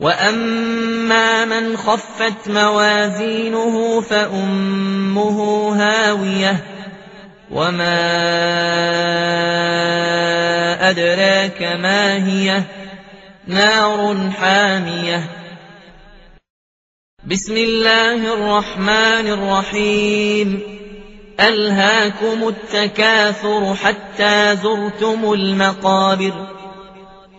وأما من خفت موازينه فأمه هاوية وما أدراك ما هي نار حامية بسم الله الرحمن الرحيم ألهاكم التكاثر حتى زرتم المقابر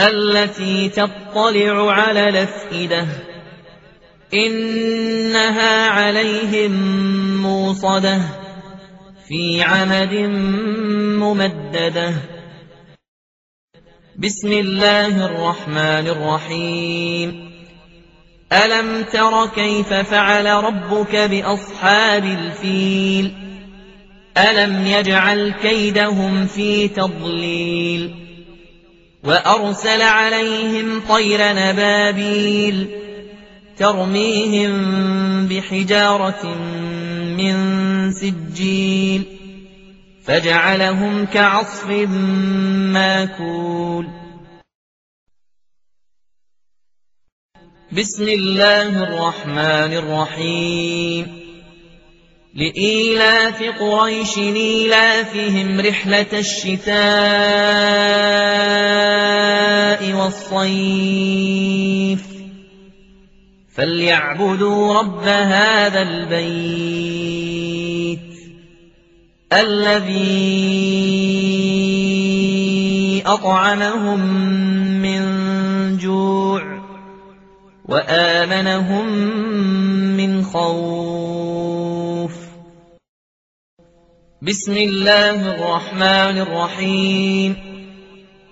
التي تطلع على الأفئدة. إنها عليهم موصدة في عمد ممددة. بسم الله الرحمن الرحيم. ألم تر كيف فعل ربك بأصحاب الفيل؟ ألم يجعل كيدهم في تضليل؟ وأرسل عليهم طير نبابيل ترميهم بحجارة من سجيل فجعلهم كعصف ماكول. بسم الله الرحمن الرحيم. لإيلاف قريش إيلافهم رحلة الشتاء. والصيف. فليعبدوا رب هذا البيت الذي أطعمهم من جوع وآمنهم من خوف. بسم الله الرحمن الرحيم.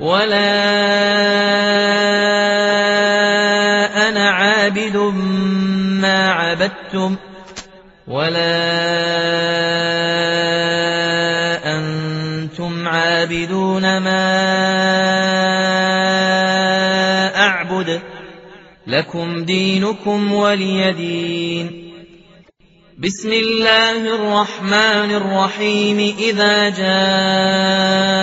ولا أنا عابد ما عبدتم ولا أنتم عابدون ما أعبد لكم دينكم ولي دين بسم الله الرحمن الرحيم إذا جاء